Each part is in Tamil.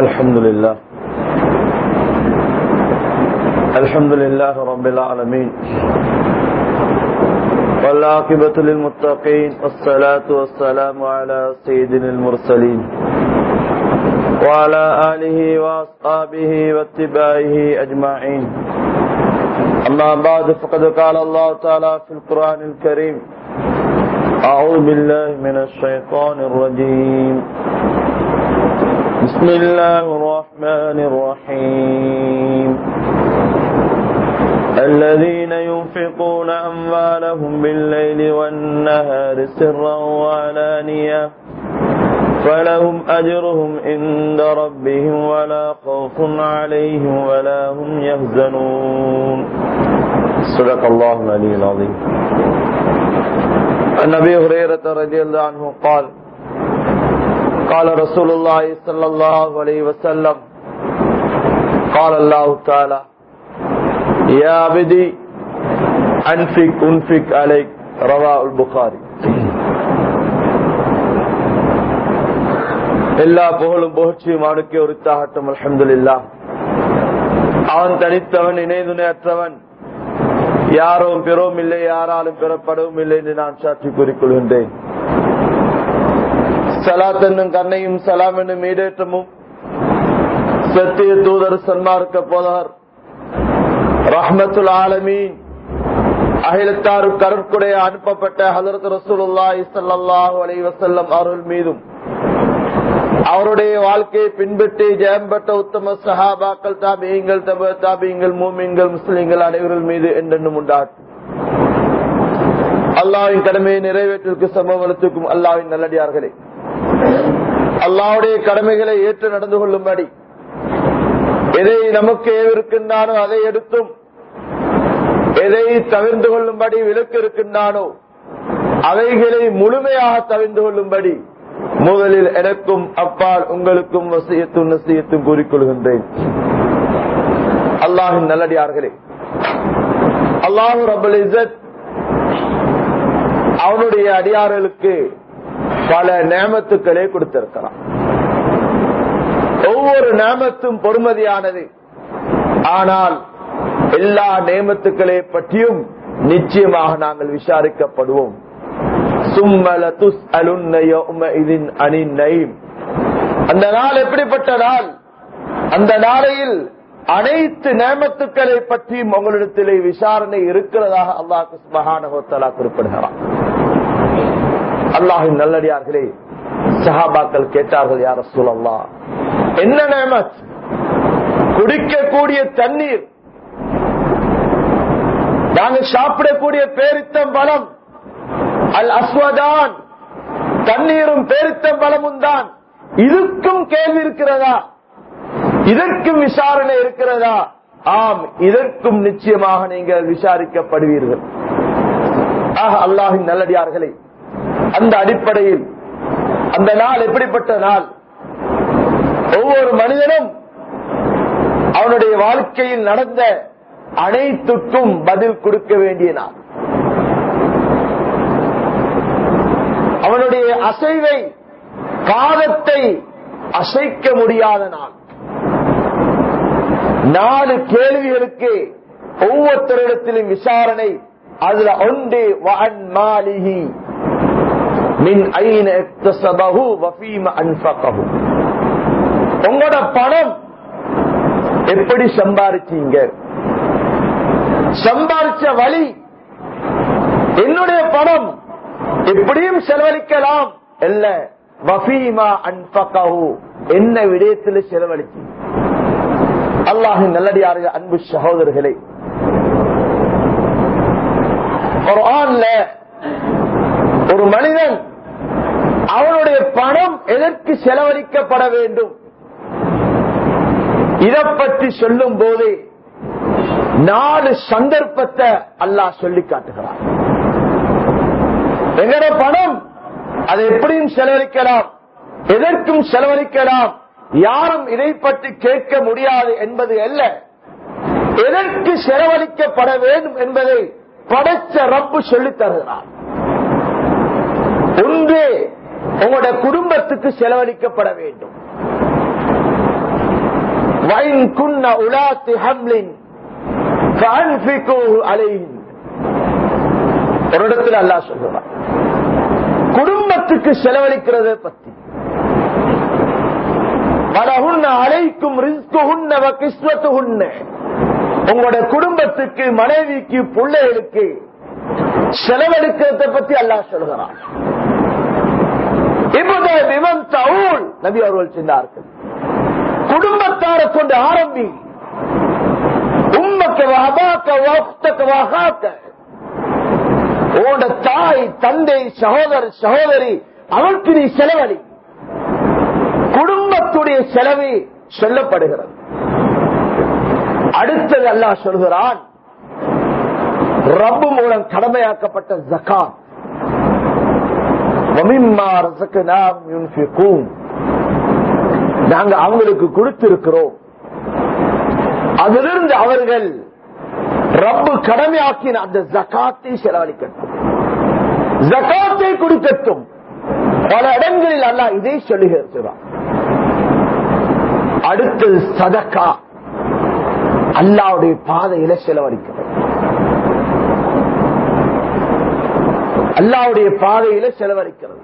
الحمد لله. الحمد لله رب العالمين. والعاقبة للمتقين، والصلاة والسلام على سيدنا المرسلين. وعلى آله وأصحابه واتباعه أجمعين. أما بعد، فقد قال الله تعالى في القرآن الكريم أعوذ بالله من الشيطان الرجيم. بسم الله الرحمن الرحيم. الذين ينفقون أموالهم بالليل والنهار سرا وعلانية فلهم أجرهم عند ربهم ولا خوف عليهم ولا هم يحزنون. صدق الله العلي العظيم. عن أبي هريرة رضي الله عنه قال قال رسول الله صلى الله عليه وسلم قال الله تعالى يا عبدي انفق انفق عليك رواه البخاري எல்லா புகழும் புகழ்ச்சியும் அவனுக்கு உரித்தாகட்டும் அலமதுல்லா அவன் தனித்தவன் இணைதுணையற்றவன் யாரும் பெறவும் இல்லை யாராலும் பெறப்படவும் இல்லை என்று நான் சாற்றி கூறிக்கொள்கின்றேன் சலாத் என்னும் கண்ணையும் சலாம் என்னும் ஈடேற்றமும் சத்திய தூதர் சன்மார்க்க போதார். ரஹ்மத்துல் ஆலமீன். அகிலத்தாரு கருக்குடைய அனுப்பப்பட்ட ஹதரத் ரசூலுல்லா இசல்லாஹு அலைஹி வசல்லம் அவர்கள் மீதும் அவருடைய வாழ்க்கையை பின்பற்றி ஜெயம் பெற்ற உத்தம சஹாபாக்கள் தாபியங்கள் தப தாபியங்கள் மூமியங்கள் முஸ்லிம்கள் அனைவர்கள் மீது என்றென்னும் உண்டாட்டும் அல்லாவின் கடமையை நிறைவேற்றிற்கு சமூகத்துக்கும் அல்லாவின் நல்லடியார்களே. அல்லாவுடைய கடமைகளை ஏற்று நடந்து கொள்ளும்படி. எதை நமக்கு ஏவிருக்கின்றானோ அதை எடுத்தும். எதை தவிர்ந்து கொள்ளும்படி விலக்கு இருக்கின்றானோ அவைகளை முழுமையாக தவிர்ந்து கொள்ளும்படி முதலில் எனக்கும் அப்பால் உங்களுக்கும் வசியத்தும் நசியத்தும் கூறிக்கொள்கின்றேன் அல்லாஹின் நல்லடியார்களே அல்லாஹு ரபுல் இசத் அவனுடைய அடியார்களுக்கு பல நேமத்துக்களே கொடுத்திருக்கிறான். ஒவ்வொரு நேமத்தும் பொறுமதியானது. ஆனால் எல்லா நேமத்துக்களை பற்றியும் நிச்சயமாக நாங்கள் விசாரிக்கப்படுவோம். சும்மல துஸ் அலுன்னையோ அந்த நாள் எப்படிப்பட்ட நாள்? அந்த நாளையில் அனைத்து நேமத்துக்களை பற்றியும் உங்களிடத்திலே விசாரணை இருக்கிறதாக அல்லாஹு மகானகோத்தலா குறிப்பிடுகிறான். அல்லாஹின் நல்லடியார்களே சஹாபாக்கள் கேட்டார்கள் யார சூழல்லா என்ன நேமத் குடிக்கக்கூடிய தண்ணீர் நாங்கள் சாப்பிடக்கூடிய பேரித்தம் பலம் அல் அஸ்வதான் தண்ணீரும் பேரித்தம் பலமும் தான் இதுக்கும் கேள்வி இருக்கிறதா? இதற்கும் விசாரணை இருக்கிறதா? ஆம் இதற்கும் நிச்சயமாக நீங்கள் விசாரிக்கப்படுவீர்கள். அல்லாஹின் நல்லடியார்களே அந்த அடிப்படையில் அந்த நாள் எப்படிப்பட்ட நாள்? ஒவ்வொரு மனிதனும் அவனுடைய வாழ்க்கையில் நடந்த அனைத்துக்கும் பதில் கொடுக்க வேண்டிய நாள். அவனுடைய அசைவை காலத்தை அசைக்க முடியாத நாள். நாலு கேள்விகளுக்கு ஒவ்வொருத்தரிடத்திலும் விசாரணை அதுல ஒன்று மாலிகி மின் ஐன எக்தசபஹு வஃபீம அன்ஃபகஹு. உங்களோட பணம் எப்படி சம்பாதிச்சீங்க சம்பாதிச்ச வழி என்னுடைய பணம் எப்படியும் செலவழிக்கலாம். அல்ல வஃபீமா அன்பகஹு என்ன விடயத்தில் செலவழிச்சு? அல்லாஹ் நல்லடியாரு அன்பு சகோதரர்களே ஒரு மனிதன் அவனுடைய பணம் எதற்கு செலவழிக்கப்பட வேண்டும்? இதை பற்றி சொல்லும் போது நாலு சந்தர்ப்பத்தை அல்லாஹ் சொல்லி காட்டுகிறான். எங்கட பணம் அதை எப்படியும் செலவழிக்கலாம் எதற்கும் செலவழிக்கலாம் யாரும் இதை பற்றி கேட்க முடியாது என்பது அல்ல. எதற்கு செலவழிக்கப்பட வேண்டும் என்பதை படைச்ச ரப்பு சொல்லித் தருகிறார். ஒன்று உங்களோட குடும்பத்துக்கு செலவழிக்கப்பட வேண்டும். ஒரு அல்லா சொல்லுவார் குடும்பத்துக்கு செலவழிக்கிறத பத்தி. அழைக்கும் உங்களோட குடும்பத்துக்கு மனைவிக்கு பிள்ளைகளுக்கு செலவழிக்கிறத பத்தி அல்லா சொல்கிறான் நபி அவர்கள் சொன்னார்கள். குடும்பத்தாரை கொண்டு ஆரம்பி. உங்களோட தாய் தந்தை சகோதர சகோதரி அவருக்கு நீ செலவழி. குடும்பத்துடைய செலவை சொல்லப்படுகிறது. அடுத்தது அல்லா சொல்கிறான் ரப்பு மூலம் கடமையாக்கப்பட்ட ஜக்கான் நாங்க அவங்களுக்கு கொடுத்திருக்கிறோம். அதிலிருந்து அவர்கள் ரப்பு கடமையாக்கின அந்த ஜகாத்தை செலவழிக்கட்டும். ஜகாத்தை கொடுக்கட்டும். பல இடங்களில் அல்ல இதை சொல்லுகிறான் அடுத்தது சதக்கா. அல்லாவுடைய பாதையில செலவழிக்கிறது அல்லாவுடைய பாதையில செலவழிக்கிறது.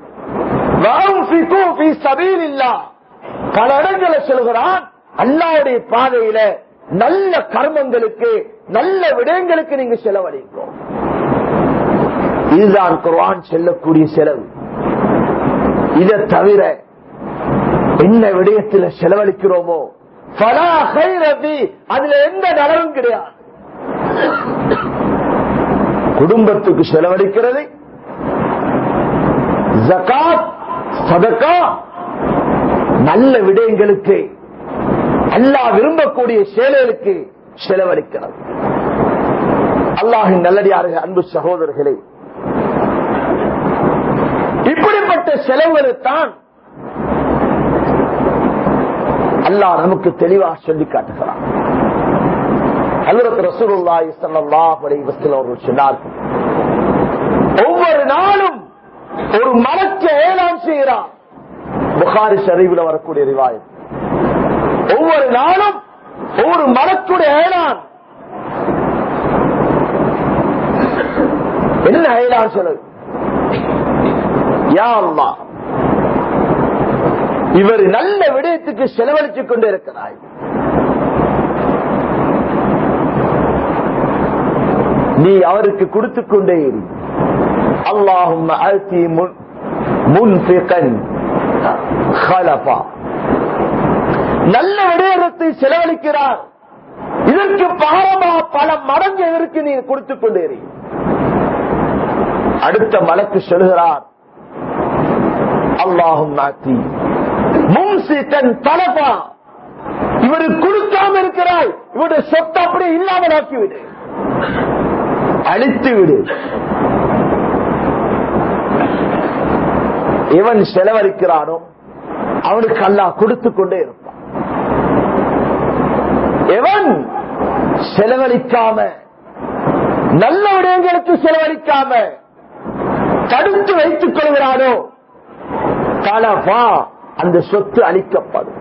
பல இடங்களை சொல்கிறான் அல்லாவுடைய பாதையில நல்ல கர்மங்களுக்கு நல்ல விடயங்களுக்கு நீங்க செலவழிக்கும் இதுதான் குர்வான் செல்லக்கூடிய செலவு. இதை தவிர என்ன விடயத்தில் செலவழிக்கிறோமோ அதுல எந்த நலவும் கிடையாது. குடும்பத்துக்கு செலவழிக்கிறது ஜகாத் சதக்கா நல்ல விடயங்களுக்கு அல்லா விரும்பக்கூடிய செயல்களுக்கு செலவழிக்கிறது. அல்லாஹின் நல்லடியார்கள் அன்பு சகோதரர்களே இப்படிப்பட்ட செலவுகளைத்தான் அல்லாஹ் நமக்கு தெளிவாக சொல்லி காட்டுகிறான். அல்லது அவர்கள் சொன்னார்கள் ஒவ்வொரு நாளும் ஒரு மலக்கு ஏலாம் செய்கிறான். புகாரி சரிவில் வரக்கூடிய ரிவாயம் ஒவ்வொரு நாளும் ஒவ்வொரு மலக்குடைய ஏலான். என்ன ஏலான் செலவு யாம்மா இவர் நல்ல விடயத்துக்கு செலவழித்துக் கொண்டு இருக்கிறாய். நீ அவருக்கு கொடுத்துக் கொண்டே இரு. அல்லாஹும் அழ்த்தி முன்பிகன் ஹலபா நல்ல விடயத்தை செலவழிக்கிறார். இதற்கு பாரமா பல மடங்கு எதற்கு நீ கொடுத்துக் கொண்டே அடுத்த மலக்கு சொல்கிறார். அல்லாஹும் நாத்தி முன்சித்தன் தலபா இவருக்கு கொடுக்காம இருக்கிறாய். இவருடைய சொத்தை அப்படியே இல்லாமல் ஆக்கிவிடு அழித்து விடு இவன் செலவழிக்கிறானோ அவனுக்கு அல்லாஹ் கொடுத்து கொண்டே இருப்பான். எவன் செலவழிக்காம நல்ல விடயங்களுக்கு செலவழிக்காம தடுத்து வைத்துக் கொள்கிறானோ தலவா அந்த சொத்து அளிக்கப்படும்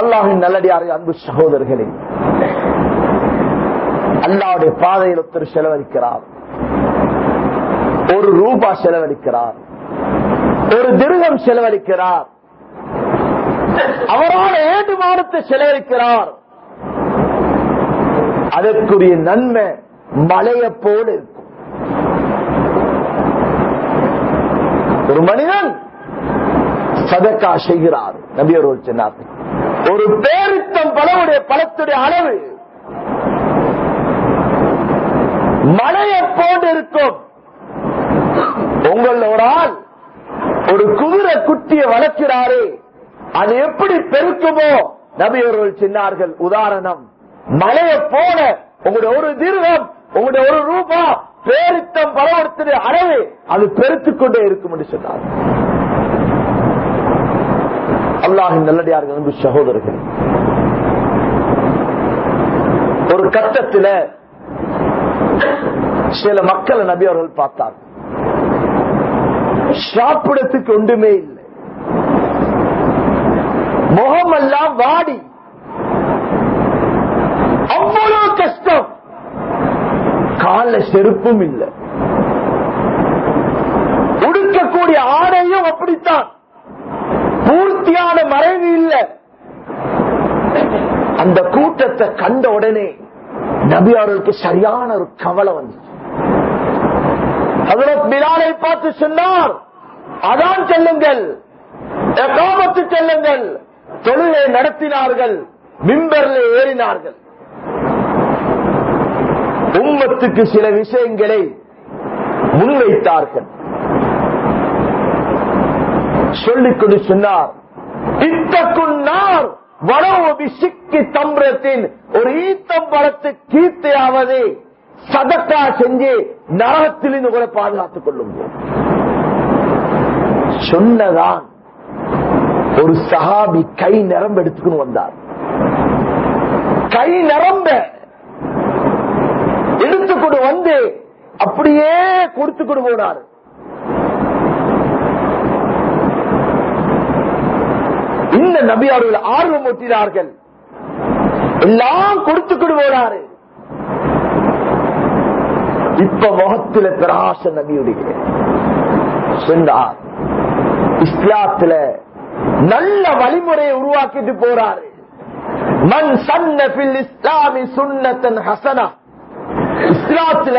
அல்லாஹின் நல்லடியாரை அன்பு சகோதரர்களே அல்லாவுடைய பாதையில் ஒருத்தர் செலவழிக்கிறார். ஒரு ரூபா செலவழிக்கிறார். ஒரு திருகம் செலவழிக்கிறார். அவரோட ஏடுமானத்தை செலவழிக்கிறார். அதற்குரிய நன்மை மலையை போல இருக்கும். ஒரு மனிதன் சதக்கா செய்கிறார். நபியர்கள் சொன்னார். ஒரு பேரித்தம் பலவுடைய பழத்துடைய அளவு மலையை போன்று இருக்கும். உங்கள் ஒரு ஆள் ஒரு குதிரை குட்டிய வளர்க்கிறாரே அது எப்படி பெருக்குமோ? நபியவர்கள் சின்னார்கள் உதாரணம் மலையை போல உங்களுடைய ஒரு தீர்க்கம் உங்களுடைய ஒரு ரூபா பேரித்தம் பலவர்த்தனுடைய அளவு அது பெருத்துக் கொண்டே இருக்கும் என்று சொன்னார். அல்லாஹின் நல்லடியார்கள் அன்பு சகோதரர்கள் ஒரு கட்டத்தில் சில மக்களை நபி அவர்கள் பார்த்தார் சாப்பிடத்துக்கு ஒன்றுமே இல்லை. முகமெல்லாம் வாடி. அவ்வளவு கஷ்டம். கால செருப்பும் இல்லை. உடுக்கக்கூடிய ஆடையும் அப்படித்தான். பூர்த்தியான மறைவு இல்லை. அந்த கூட்டத்தை கண்ட உடனே நபி அவர்களுக்கு சரியான ஒரு கவலை வந்துச்சு. ஹஜரத் பிலாலை பார்த்து சொன்னார் அதான் செல்லுங்கள். எகாமத்து செல்லுங்கள். தொழிலை நடத்தினார்கள். மிம்பரில் ஏறினார்கள். உம்மத்துக்கு சில விஷயங்களை முன்வைத்தார்கள். சொல்லிக்கொண்டு சொன்னார் இத்தக்குன்னார் வளவு சிக்கி தம்பரத்தின் ஒரு ஈத்தம் பழத்து கீர்த்தையாவது சதக்கா செஞ்சு நரகத்திலிருந்து கூட பாதுகாத்துக் கொள்ளுங்கள். சொன்னதான் ஒரு சஹாபி கை நிரம்ப எடுத்துக்கணும் வந்தார். கை நிரம்ப எடுத்துக்கொண்டு வந்து அப்படியே கொடுத்துக்கொண்டு போனார். இந்த நபி அவர்கள் ஆர்வம் ஒட்டினார்கள். எல்லாம் கொடுத்துக்கொண்டு போனாரு. இப்ப முகத்தில பிரகாச நபியுடைய சென்றார் இஸ்லாத்துல நல்ல வழிமுறையை உருவாக்கிட்டு போறாரு. மண் சன்ன இஸ்லாமி சுன்னத்தன் ஹசனா. இஸ்லாத்துல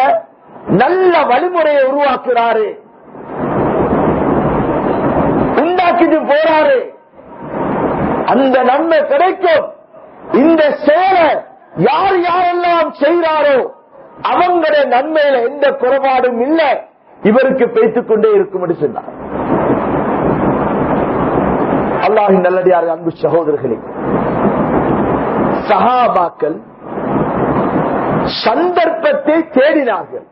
நல்ல வழிமுறையை உருவாக்குறாரு. உண்டாக்கிட்டு போறாரு. அந்த நன்மை கிடைக்கும். இந்த செயலை யார் யாரெல்லாம் செய்கிறாரோ அவங்களுடைய நன்மையில எந்த குறைபாடும் இல்ல. இவருக்கு பேசிக் கொண்டே இருக்கும் என்று சொன்னார். அல்லாஹின் நல்லடியார் அன்பு சகோதரர்களே சஹாபாக்கள் சந்தர்ப்பத்தை தேடினார்கள்.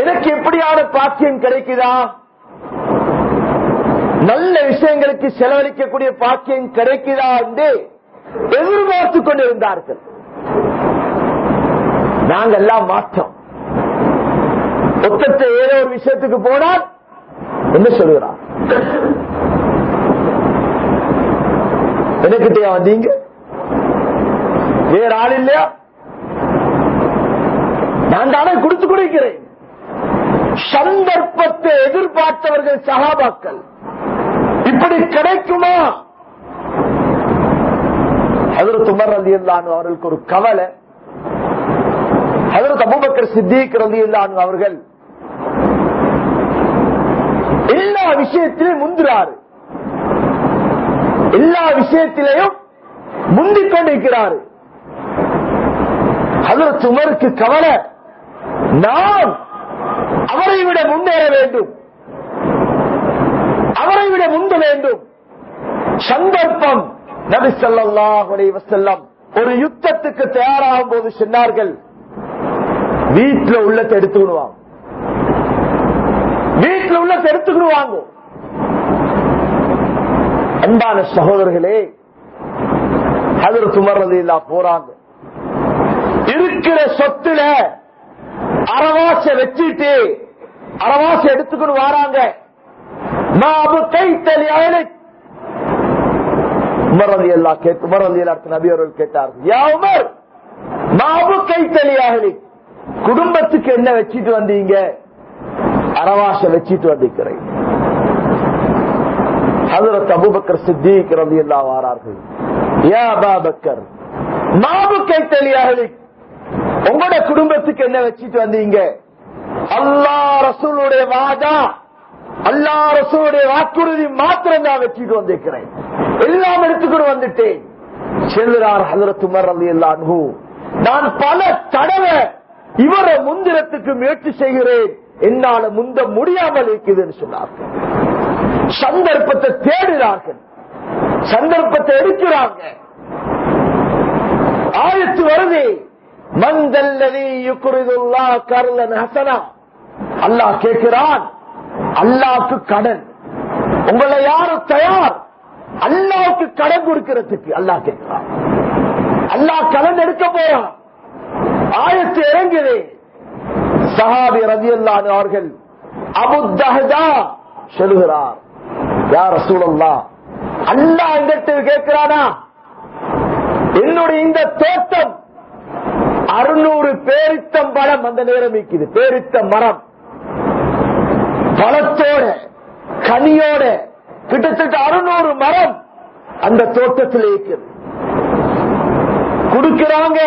எனக்கு எப்படியான பாக்கியம் கிடைக்குதா? நல்ல விஷயங்களுக்கு செலவழிக்கக்கூடிய பாக்கியம் கிடைக்குதா என்று எதிர்பார்த்துக் கொண்டிருந்தார்கள். நாங்கெல்லாம் மாற்றோம். ஒத்தத்தை ஏதோ ஒரு விஷயத்துக்கு போனால் என்ன சொல்லுகிறான் எனக்கிட்டயா வந்தீங்க? வேற ஆள் இல்லையா? நான் தானே கொடுத்து கொடுக்கிறேன். சந்தர்ப்பத்தை எதிர்பார்த்தவர்கள் சகாபாக்கள். இப்படி கிடைக்குமா? அதில் துமர் அலி அவர்களுக்கு ஒரு கவலை. அதில் அபுபக்கர் சித்திக் ரலி அவர்கள் எல்லா விஷயத்திலும் முந்திராரு எல்லா விஷயத்திலையும் முந்திக் கொண்டிருக்கிறாரு அதற்கு உமருக்கு கவலை நான் அவரை விட முன்னேற வேண்டும். அவரை விட முந்த வேண்டும். சந்தர்ப்பம் நபி ஸல்லல்லாஹு செல்லம் ஒரு யுத்தத்துக்கு தயாராகும் போது சொன்னார்கள் வீட்டுல உள்ளத்தை எடுத்துக்கிடுவாங்க. வீட்டுல உள்ளத்தை எடுத்துக்கிடுவாங்க. அன்பான சகோதரர்களே அதில் துமர்றது இல்லா போறாங்க. இருக்கிற சொத்துல அறவாச வச்சுட்டு அறவாச எடுத்துக்கொண்டு வராங்க. யா குடும்பத்துக்கு என்ன வச்சிட்டு வந்தீங்க? அரவாச வச்சிட்டு வந்திருக்கிறேன். ஹதரத் அபுபக்கர் சித்திக் வாரார்கள் யா அபாபக்கர் மாபு உங்களோட குடும்பத்துக்கு என்ன வச்சுட்டு வந்தீங்க? அல்லா ரசூலுடைய வாதா அல்லா ரசூலுடைய வாக்குறுதி மாத்திரம் தான் வச்சுட்டு வந்திருக்கிறேன். எல்லாம் எடுத்துக்கிட்டு வந்துட்டேன். செல்கிறார் ஹதரத் உமர் அலி நான் பல தடவை இவரை முந்திரத்துக்கு முயற்சி செய்கிறேன். என்னால முந்த முடியாமல் இருக்குதுன்னு சொன்னார்கள். சந்தர்ப்பத்தை தேடுகிறார்கள் சந்தர்ப்பத்தை எடுக்கிறாங்க. ஆயத்து வருது. மந்தல்லதி யுக்குரிதுல்லா கர்லன் ஹசனா. அல்லாஹ் கேட்கிறான் அல்லாக்கு கடன். உங்களை யாரும் தயார்? அல்லாவுக்கு கடன் கொடுக்கிறதுக்கு அல்லாஹ் கேட்கிறான். அல்லாஹ் கடன் எடுக்க போறான். ஆயத்து இறங்குது. சஹாபி ரதி அவர்கள் அபுத்தஹதா சொல்கிறார். யார் சூழல்லா அல்லா எங்கிட்ட கேட்கிறானா? என்னுடைய இந்த தோட்டம் அறுநூறு பேரித்தம் பழம் அந்த நேரம் இருக்குது பேரித்த மரம். பழத்தோட கனியோட கிட்டத்தட்ட அறுநூறு மரம் அந்த தோட்டத்தில் இருக்குது கொடுக்கிறாங்க.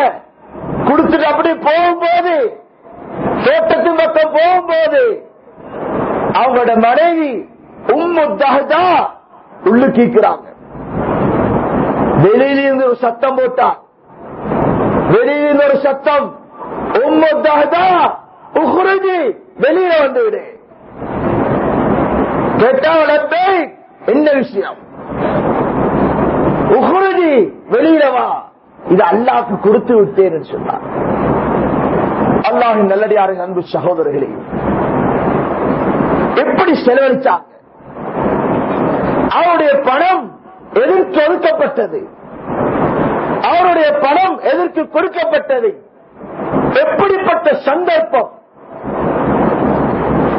கொடுத்துட்டு அப்படி போகும்போது தோட்டத்தின் பக்கம் போகும்போது அவங்களோட மனைவி உம்மு தஹதா உள்ளு கீக்குறாங்க. வெளியிலிருந்து ஒரு சத்தம் போட்டார் வெளியிலிருந்து ஒரு சத்தம். உம்மு தஹதா வெளியில வந்து விடு. என்ன விஷயம்? உகுருதி வெளியில வா. இது அல்லாக்கு கொடுத்து விட்டேன் சொன்னார். அல்லாஹின் நல்லடியாரின் அன்பு சகோதரர்களே எப்படி செலவழிச்சாங்க? அவருடைய பணம் எதற்கு ஒதுக்கப்பட்டது. அவருடைய பணம் எதற்கு கொடுக்கப்பட்டது. எப்படிப்பட்ட சந்தர்ப்பம்?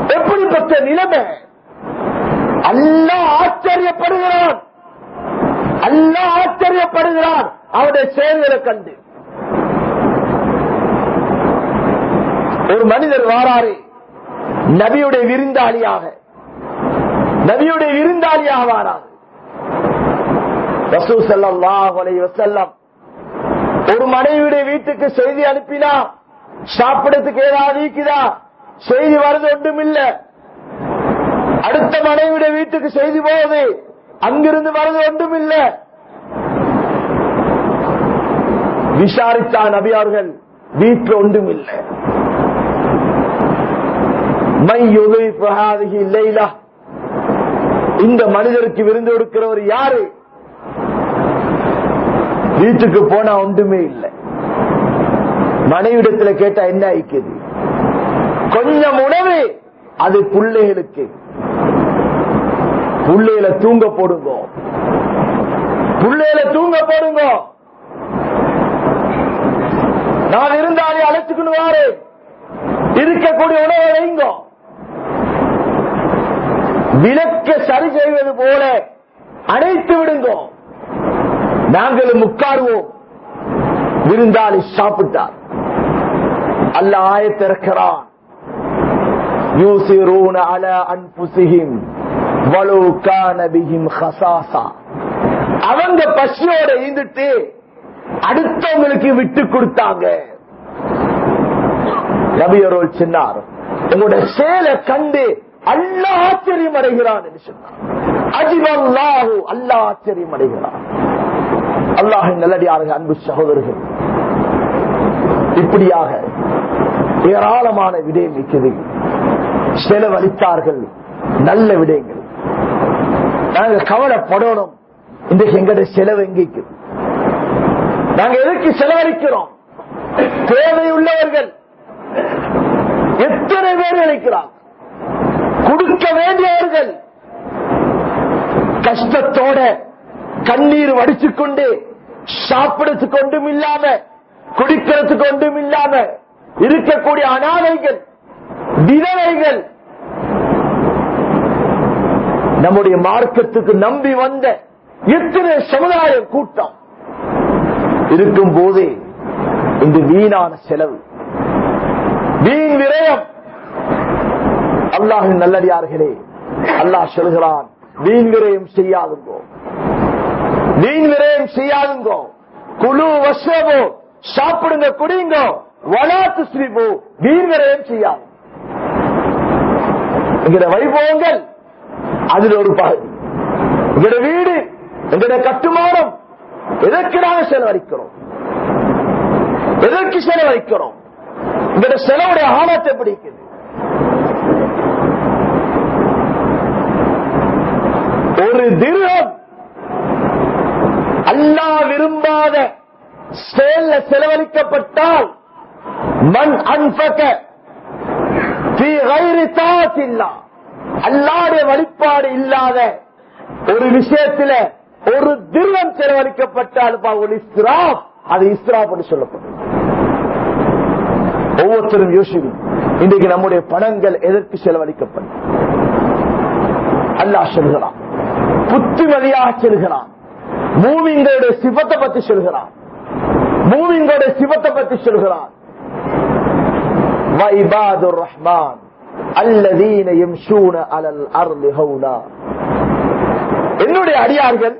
எப்படிப்பட்ட நிலைமை? அல்லாஹ் ஆச்சரியப்படுகிறான். அல்லாஹ் ஆச்சரியப்படுகிறான். அவருடைய செயல்களை கண்டு. ஒரு மனிதர் வாராரு நபியுடைய விருந்தாளியாக. நபியுடைய விருந்தாளி ஆவாராம். ரசூ ஸல்லல்லாஹு அலைஹி ஒரு மனைவியுடைய வீட்டுக்கு செய்தி அனுப்பினா சாப்பிடறதுக்கு ஏதாவது இருக்குதா செய்தி வருது ஒன்றும் இல்ல. அடுத்த மனைவியுடைய வீட்டுக்கு செய்தி போகுது அங்கிருந்து வருது ஒன்றும் இல்ல. விசாரித்தா நபி அவர்கள் வீட்டில் ஒன்றும் இல்லை. மை யுகை பிரகாதிகி லைலா இந்த மனிதருக்கு விருந்து கொடுக்கிறவர் யாரு? வீட்டுக்கு போனா ஒன்றுமே இல்லை. மனைவிடத்துல கேட்டா என்ன ஆயிக்குது? கொஞ்சம் உணவு அது பிள்ளைகளுக்கு. புள்ளையில தூங்க போடுங்க. புள்ளையில தூங்க போடுங்க. நான் இருந்தாலே அழைச்சுக்கணுவாரு இருக்கக்கூடிய உணவை வைங்கோ. விளக்க சரி செய்வது போல அணைத்து விடுங்க. நாங்களும் உட்காருவோம். விருந்தாளி சாப்பிட்டார். அல்ல ஆயத்திறக்கிறான் யூசிரூன அல அன்புசிஹிம் வலு ஹசாசா. அவங்க பசியோட இருந்துட்டு அடுத்தவங்களுக்கு விட்டு கொடுத்தாங்க. நபியரோல் சின்னார் உங்களுடைய செயலை கண்டு அல்லா ஆச்சரியம் அடைகிறான் என்று சொன்னார் அஜிபல்லாஹு அல்லா ஆச்சரியம் அடைகிறான் அல்லாஹின் நல்லடியார்கள் அன்பு சகோதரர்கள். இப்படியாக ஏராளமான விடயம் இருக்குது. செலவழித்தார்கள். நல்ல விடயங்கள். நாங்க கவலைப்படணும். இன்றைக்கு எங்களுடைய செலவு எங்கிக்கு நாங்க எதுக்கு செலவழிக்கிறோம்? தேவையுள்ளவர்கள் எத்தனை பேர் நினைக்கிறார் கொடுக்க வேண்டியவர்கள். கஷ்டத்தோட கண்ணீர் வடிச்சுக்கொண்டு சாப்பிடறதுக்கு ஒன்றும் இல்லாம குடிக்கிறதுக்கு ஒன்றும் இல்லாம இருக்கக்கூடிய அனாதைகள் விதவைகள் நம்முடைய மார்க்கத்துக்கு நம்பி வந்த எத்தனை சமுதாய கூட்டம். இருக்கும் போதே இந்த வீணான செலவு வீண் விரயம் அல்லாஹின் நல்லடியார்களே அல்லாஹ் சொல்கிறான் வீண் விரயம் செய்யாதுங்கோ. வீண் விரயம் செய்யாதுங்கோ. குழு வசவோ சாப்பிடுங்க குடிங்க. வளாத்து ஸ்ரீபோ வீண் விரயம் செய்யாது வைபவங்கள் அதில் ஒரு பகுதி. எங்கட வீடு எங்களுடைய கட்டுமானம் எதற்கு நாங்கள் செலவழிக்கிறோம்? எதற்கு செலவழிக்கிறோம்? எங்களுடைய செலவுடைய ஆழத்தை பிடிக்குது. ஒரு திருகம். அல்லா விரும்பாத செயல்ல செலவழிக்கப்பட்டால் மண் அன்பக அல்லாடைய வழிபாடு இல்லாத ஒரு விஷயத்துல ஒரு திருவம் செலவழிக்கப்பட்டால் ஒரு இஸ்ராப் அது இஸ்ராப் என்று சொல்லப்படும். ஒவ்வொருத்தரும் யோசிக்கும் இன்றைக்கு நம்முடைய பணங்கள் எதற்கு செலவழிக்கப்படும்? அல்லாஹ் சொல்கிறான். புத்திமதியாக செல்கிறான். மூவிங்களுடைய சிவத்தை பத்தி சொல்கிறான். மூவிங்களுடைய சிவத்தை பத்தி சொல்கிறான். வைபாதுர் ரஹ்மான் அல்லதீன யம்ஷூன அலல் என்னுடைய அடியார்கள்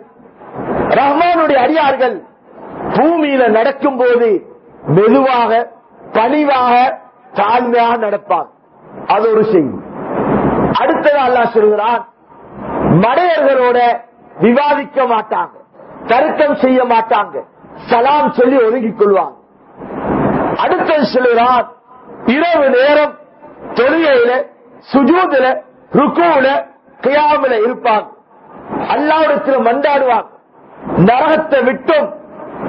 ரஹ்மானுடைய அடியார்கள் பூமியில நடக்கும் போது மெதுவாக பணிவாக தாழ்மையாக நடப்பான் அது ஒரு செய்தி. அடுத்தது அல்லா சொல்கிறான் மடையர்களோட விவாதிக்க மாட்டாங்க. தர்க்கம் செய்ய மாட்டாங்க. சலாம் சொல்லி ஒதுங்கிக் கொள்வாங்க. அடுத்தது சொல்கிறான் இரவு நேரம் தொழுகையில சுஜூதுல ருக்குல கியாமில இருப்பாங்க. அல்லாவிடத்தில் மண்டாடுவாங்க நரகத்தை விட்டும்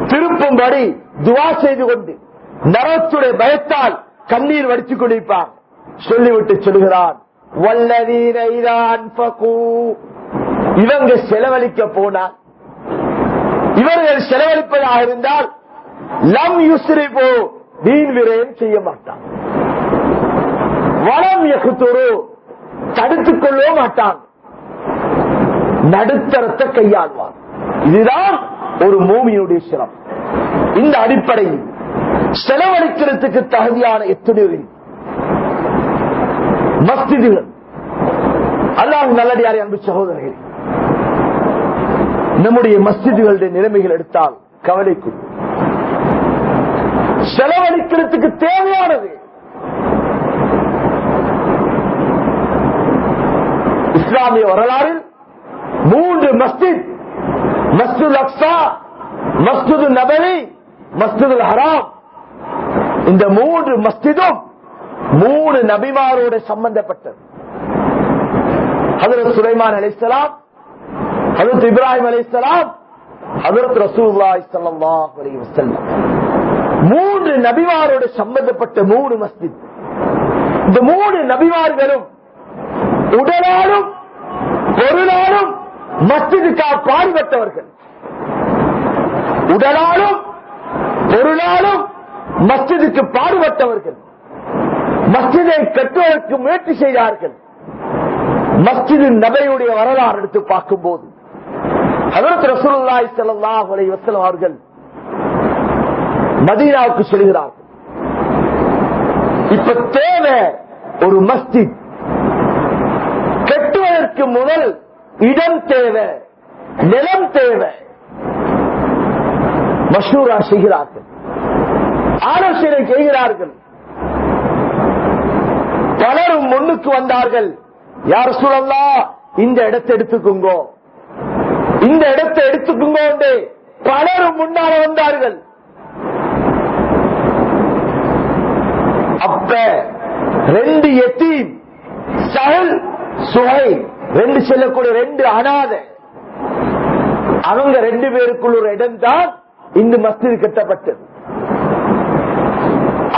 திருப்பும்படி துவா செய்து கொண்டு நரகத்துடைய பயத்தால் கண்ணீர் வடிச்சு கொண்டிருப்பான் சொல்லிவிட்டு சொல்கிறான். இவங்க செலவழிக்க போனால் இவர்கள் செலவழிப்பதாக இருந்தால் லம் யுஸ்ரிபோ வீண் விரயம் செய்ய மாட்டான். வளம் எகுத்தோரு தடுத்துக் கொள்ளவே மாட்டான். நடுத்தரத்தை கையாள்வார் இதுதான் ஒரு மூமியுடைய சிரம். இந்த அடிப்படையில் செலவழிக்கிறதுக்கு தகுதியான எத்தனையோ மஸ்திதுகள் அல்லாஹ் நல்லடியாரை அன்பு சகோதரர்கள். நம்முடைய மஸ்ஜிதுகளுடைய நிலைமைகள் எடுத்தால் கவலைக்கும் செலவழிக்கிறதுக்கு தேவையானது. இஸ்லாமிய வரலாறில் மூன்று மஸ்ஜித். மஸ்ஜித் அக்ஸா மஸ்ஜிது நபரி மஸ்ஜிது ஹராம். இந்த மூன்று மஸ்ஜிதும் மூணு நபிமாரோட சம்பந்தப்பட்டது. ஹதரத் சுலைமான் அலிஸ்லாம் ஹதரத் இப்ராஹிம் அலிஸ்லாம் ஹதரத் ரசூல்லா மூன்று நபிமாரோட சம்பந்தப்பட்ட மூணு மஸ்ஜித். இந்த மூணு நபிமார்களும் உடலாலும் பொருளாலும் மஸ்ஜிதுக்காக பாடுபட்டவர்கள். உடலாலும் பொருளாலும் மஸ்ஜிதுக்கு பாடுபட்டவர்கள். மஸ்ஜிதை கட்டுவதற்கு முயற்சி செய்தார்கள். மஸ்ஜிது நபையுடைய வரலாறு எடுத்து பார்க்கும்போது போது ரசூலுல்லாஹி ஸல்லல்லாஹு அலைஹி அவர்கள் மதீனாவுக்கு செல்கிறார்கள். இப்ப தேவை ஒரு மஸ்ஜித். கட்டுவதற்கு முதல் இடம் தேவை நிலம் தேவை. மஷூரா செய்கிறார்கள். ஆலோசனை செய்கிறார்கள். பலரும் முன்னுக்கு வந்தார்கள். யார் சூழல்லா இந்த இடத்தை எடுத்துக்குங்கோ. இந்த இடத்தை எடுத்துக்குங்கோ என்று பலரும் முன்னால வந்தார்கள். அப்ப ரெண்டு எத்தீம் சஹல் சுகை ரெண்டு செல்லக்கூடிய ரெண்டு அனாத. அவங்க ரெண்டு பேருக்குள்ள ஒரு இடம் தான் இந்த மஸ்ஜித் கட்டப்பட்டது.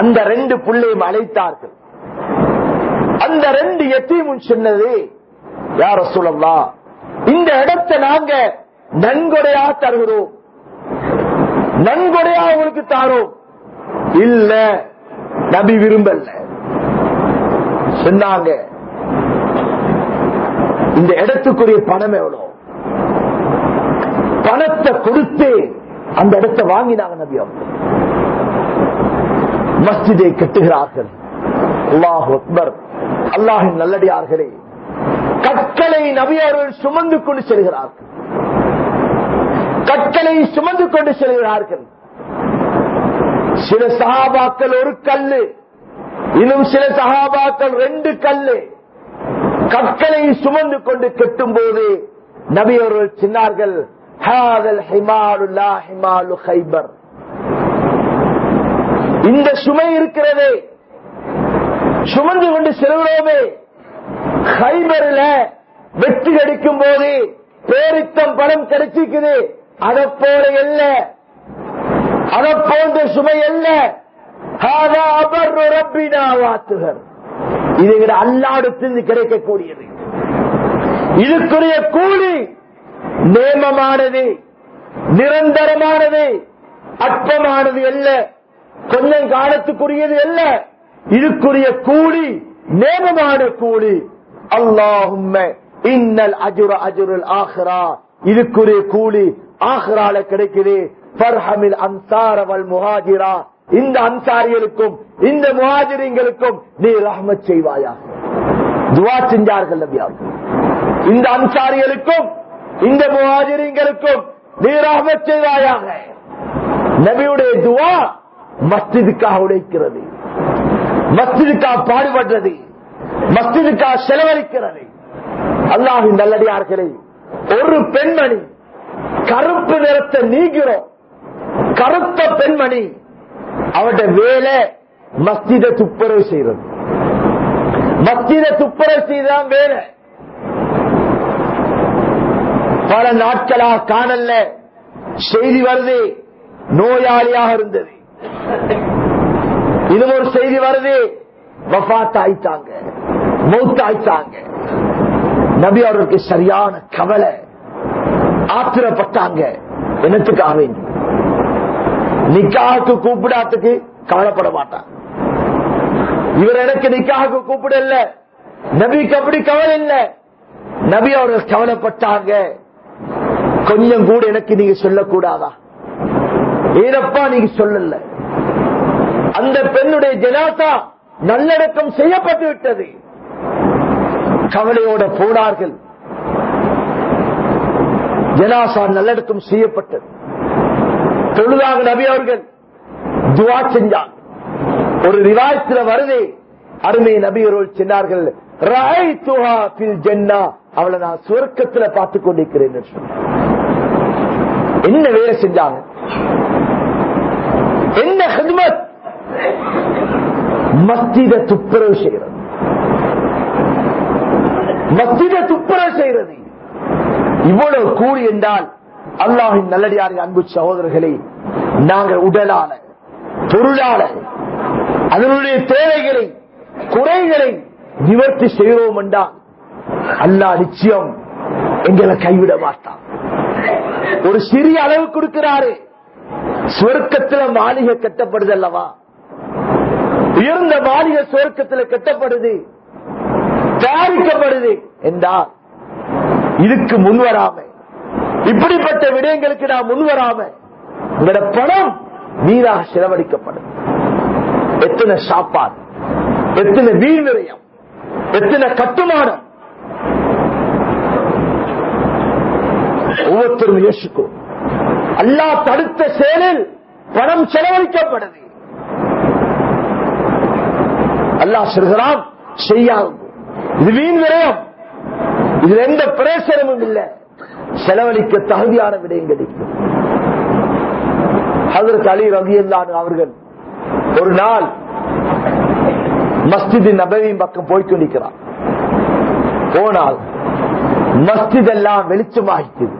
அந்த ரெண்டு பிள்ளையும் அழைத்தார்கள். அந்த ரெண்டு எத்தீமும் சொன்னது யார சொல்லலாம் இந்த இடத்தை நாங்க நன்கொடையா தருகிறோம். நன்கொடையா உங்களுக்கு தாரோம். இல்ல நபி விரும்பல. சொன்னாங்க இந்த இடத்துக்குரிய பணம் எவ்வளோ? பணத்தை கொடுத்து அந்த இடத்தை வாங்கினாங்க நபி அவங்க. மஸ்ஜிதை கட்டுகிறார்கள். அல்லாஹ் அக்பர். அல்லாஹின் நல்லடியார்களே கற்களை நபி அவர்கள் சுமந்து கொண்டு செல்கிறார்கள். கற்களை சுமந்து கொண்டு செல்கிறார்கள். சில சகாபாக்கள் ஒரு கல்லு இன்னும் சில சகாபாக்கள் ரெண்டு கல்லு. கற்களை சுமந்து கொண்டு கெட்டும் போது நபி அவர்கள் "ஹாதல் ஹிமாலு ஹைபர்." இந்த சுமை இருக்கிறதே. சுமந்து கொண்டு செல்கிறோமே. ஹைபரில் வெற்றி அடிக்கும் போது பேரித்தம் பணம் கிடைச்சிக்குது. அதை போல அல்ல. அதை போன்ற சுமை அல்ல. ஹாதா வாத்துகர் இது அல்லாடத்திலிருந்து கிடைக்கக்கூடியது. இதுக்குரிய கூலி நேமமானது நிரந்தரமானது அற்பமானது அல்ல. கொஞ்சம் காலத்துக்குரியது அல்ல. இதுக்குரிய கூலி நேமமான கூலி. அல்லாஹும் இன்னல் அஜுர அஜுருல் ஆஹ்ரா. இதுக்குரிய கூலி ஆஹ்ரால கிடைக்குது. பர்ஹமில் அன்சார வல் முஹாஜிரா. இந்த அன்சாரிகளுக்கும் இந்த முஹாஜிரிங்களுக்கும் நீ ரஹ்மத் செய்வாயா? துவா செஞ்சார்கள் இந்த அன்சாரிகளுக்கும் இந்த முஹாஜிரிங்களுக்கும் நீ ரஹ்மத் செய்வாயாக? நபியுடைய துவா மஸ்ஜிதுக்காக உடைக்கிறது மஸ்ஜிதுக்காக பாடுபடுறது மஸ்ஜிதுக்காக செலவழிக்கிறது. அல்லாஹின் நல்லடியார்களே ஒரு பெண்மணி கருப்பு நிறத்தை நீக்கிறோம். கருத்த பெண்மணி அவட வேலை மஸ்தித துப்புரவு செய்யறது மஸ்தித துப்புரவு செய்தான் வேலை. பல நாட்களா காணல செய்தி வருது நோயாளியாக இருந்தது. இது ஒரு செய்தி வருது. வஃத் ஆயிட்டாங்க ஆயிட்டாங்க நபி அவர்களுக்கு சரியான கவலை. ஆத்திரப்பட்டாங்க. என்னத்துக்காக வேண்டி? நிக்காவுக்கு கூப்பிடாத்துக்கு கவலைப்பட மாட்டான். இவர் எனக்கு நிக்காவுக்கு கூப்பிடல. நபிக்கு அப்படி கவலை இல்லை. நபி அவர்கள் கவலைப்பட்டாங்க. கொஞ்சம் கூட எனக்கு நீங்க சொல்லக்கூடாதா? ஏனப்பா நீங்க சொல்லல. அந்த பெண்ணுடைய ஜனாசா நல்லடக்கம் செய்யப்பட்டு விட்டது. கவலையோட போனார்கள். ஜனாசா நல்லடக்கம் செய்யப்பட்டது. தொழுதாக நபி அவர்கள் துவா செஞ்சாங்க ஒரு ரிவாயத்தில் வருதே அருமை நபியரோல் ராய் துஹா பில் ஜென்னா. அவளை நான் சுவர்க்கத்தில் பார்த்துக் கொண்டிருக்கிறேன் என்று என்ன வேலை செஞ்சாங்க? என்ன ஹிமத் மஸ்ஜித துப்புரவு செய்கிறது. மஸ்ஜித துப்புரவு செய்யறது இவ்வளவு கூலி என்றால் அல்லாஹின் நல்லடியாரின் அன்பு சகோதரர்களே நாங்கள் உடலான பொருளான அதனுடைய தேவைகளை குறைகளை நிவர்த்தி செய்கிறோம் என்றால் அல்லா நிச்சயம் எங்களை கைவிட மாட்டான். ஒரு சிறிய அளவு கொடுக்கிறாரு சொர்க்கத்தில் மாளிகை கட்டப்படுது அல்லவா? உயர்ந்த மாளிகை சுவர்க்கத்தில் கட்டப்படுது தயாரிக்கப்படுது என்றால் இதுக்கு முன்வராம. இப்படிப்பட்ட விடயங்களுக்கு நான் முன்வராம. உங்களோட பணம் வீணாக செலவழிக்கப்படும். எத்தனை சாப்பாடு எத்தனை வீண் நிலையம் எத்தனை கட்டுமானம். ஒவ்வொருத்தரும் யோசிக்கும். அல்லாஹ் தடுத்த செயலில் பணம் செலவழிக்கப்படுது. அல்லா சொல்கிறான் செய்யாது இது வீண் விரயம். இதுல எந்த பிரேசனமும் இல்லை. செலவழிக்க தகுதியான விடயம் கிடைக்கும் அதற்கு அலி ரவியல்லான் அவர்கள் ஒரு நாள் மஸ்ஜித் நபவியின் பக்கம் போய் கொண்டிருக்கிறார். போனால் மஸ்ஜித் எல்லாம் வெளிச்சமாகிக்குது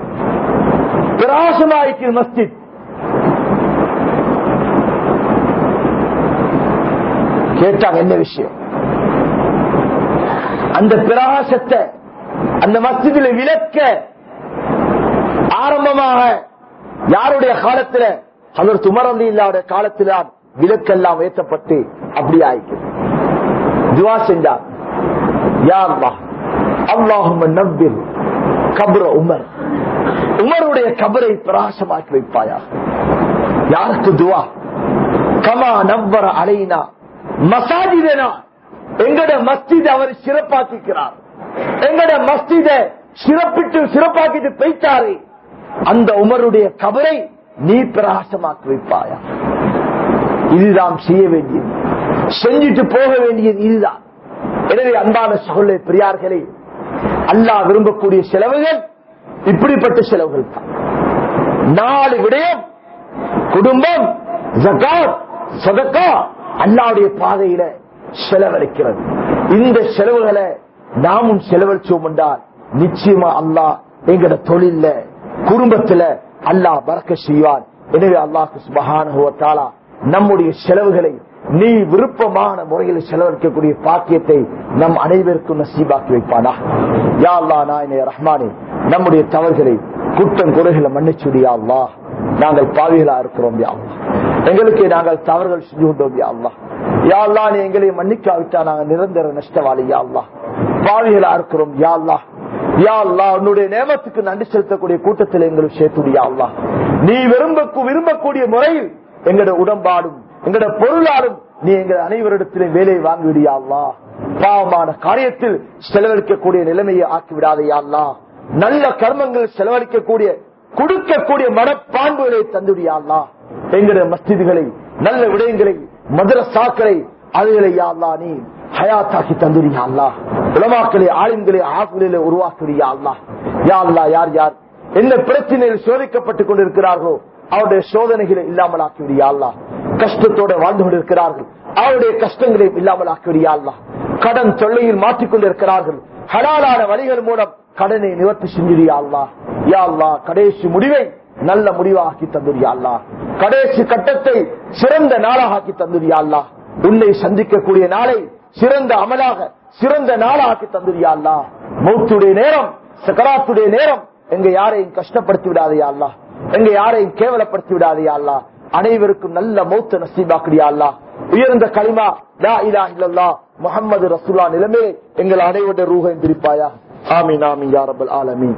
பிரகாசமாயிக்குது மஸ்ஜித். கேட்டாங்க என்ன விஷயம்? அந்த பிரகாசத்தை அந்த மஸ்ஜிதில் விளக்க ஆரம்பமாக யாருடைய காலத்துல? அவர் துமரந்தி இல்லாத காலத்தில் விளக்கெல்லாம் ஏற்றப்பட்டு அப்படி ஆயிட்டு துவா செஞ்சார். யா அல்லாஹும் நம்பில் கபர உமர். உமருடைய கபரை பிரகாசமாக்கி வைப்பாயா யாருக்கு துவா? கமா நவ்வர அலைனா மசாஜிதனா. எங்கட மஸ்ஜித் அவர் சிறப்பாக்கிக்கிறார். எங்கட மஸ்ஜித சிறப்பிட்டு சிறப்பாக்கிட்டு பெய்த்தாரு அந்த உமருடைய கபரை நீ பிரகாசமாக்கி வைப்பாயா? இதுதான் செய்ய வேண்டியது. செஞ்சுட்டு போக வேண்டியது இதுதான். எனவே அன்பான சகோதர பெரியார்களே அல்லாஹ் விரும்பக்கூடிய செலவுகள் இப்படிப்பட்ட செலவுகள் தான். நாலு விடயம் குடும்பம் சதக்கா அல்லாவுடைய பாதையில செலவழிக்கிறது. இந்த செலவுகளை நாமும் செலவழிச்சோம் என்றால் நிச்சயமா அல்லாஹ் எங்கட தொழில குடும்பத்துல அல்லாஹ் பறக்க செய்வான் எனவே அல்லாஹு சுபஹானுவத்தாலா நம்முடைய செலவுகளை நீ விருப்பமான முறையில் செலவழிக்கக்கூடிய பாக்கியத்தை நம் அனைவருக்கும் நசீபாக்கி வைப்பானா யா அல்லா நாயனே ரஹ்மானே நம்முடைய தவறுகளை குற்றம் குறைகளை மன்னிச்சுடியா அல்லா நாங்கள் பாவிகளா இருக்கிறோம் யா எங்களுக்கு நாங்கள் தவறுகள் செஞ்சு கொண்டோம் யா அல்லா யா அல்லா நீ எங்களை மன்னிக்காவிட்டா நாங்கள் நிரந்தர நஷ்டவாளி யா அல்லா பாவிகளா இருக்கிறோம் யா அல்லா யா உன்னுடைய நேமத்துக்கு நன்றி செலுத்தக்கூடிய கூட்டத்தில் எங்களை சேர்த்துடியா அல்லாஹ். நீ விரும்ப விரும்பக்கூடிய முறையில் எங்களோட உடம்பாடும் எங்களோட பொருளாடும் நீ எங்கள் அனைவரிடத்திலும் வேலையை வாங்கிவிடியா பாவமான காரியத்தில் செலவழிக்கக்கூடிய நிலைமையை ஆக்கிவிடாதையா அல்லாஹ். நல்ல கர்மங்கள் செலவழிக்கக்கூடிய கொடுக்கக்கூடிய மனப்பான்புகளை தந்துடியா அல்லாஹ். எங்களுடைய மஸ்திதுகளை நல்ல விடயங்களை மதுரசாக்களை அதுகளை யாழ்லா நீ ஹயாத்தாக்கி தந்துடியா அல்லாஹ் உலமாக்களை ஆளுங்களை ஆசிரியர்களை உருவாக்குறியா அல்லாஹ் யா அல்லாஹ் யார் யார் என்ன பிரச்சனையில் சோதிக்கப்பட்டுக் கொண்டிருக்கிறார்களோ அவருடைய சோதனைகளை இல்லாமல் ஆக்கிவிடியா அல்லாஹ் கஷ்டத்தோட வாழ்ந்து கொண்டிருக்கிறார்கள். அவருடைய கஷ்டங்களை இல்லாமல் ஆக்கிவிடியா அல்லாஹ் கடன் தொல்லையில் மாற்றிக்கொண்டிருக்கிறார்கள் ஹலாலான வழிகள் மூலம் கடனை நிவர்த்தி செஞ்சிடியா அல்லாஹ் யா அல்லாஹ் கடைசி முடிவை நல்ல முடிவாக்கி தந்துடியா கடைசி கட்டத்தை சிறந்த நாளாக ஆக்கி தந்துடியா உன்னை சந்திக்கக்கூடிய நாளை சிறந்த அமலாக சிறந்த நாளாக்கி தந்துடியா மௌத்துடைய நேரம் சக்கராத்துடைய நேரம் எங்க யாரையும் கஷ்டப்படுத்தி விடாதையா எங்க யாரையும் கேவலப்படுத்தி விடாதையா அனைவருக்கும் நல்ல மௌத்த நசீபாக்குடியா உயர்ந்த களிமா லா இலா இல்லல்லா முகமது ரசுல்லா நிலைமையை எங்கள் அனைவருடைய ரூகையும் பிரிப்பாயா ஆமீன் ஆமீன் யாரபல் ரப்பல் ஆலமீன்.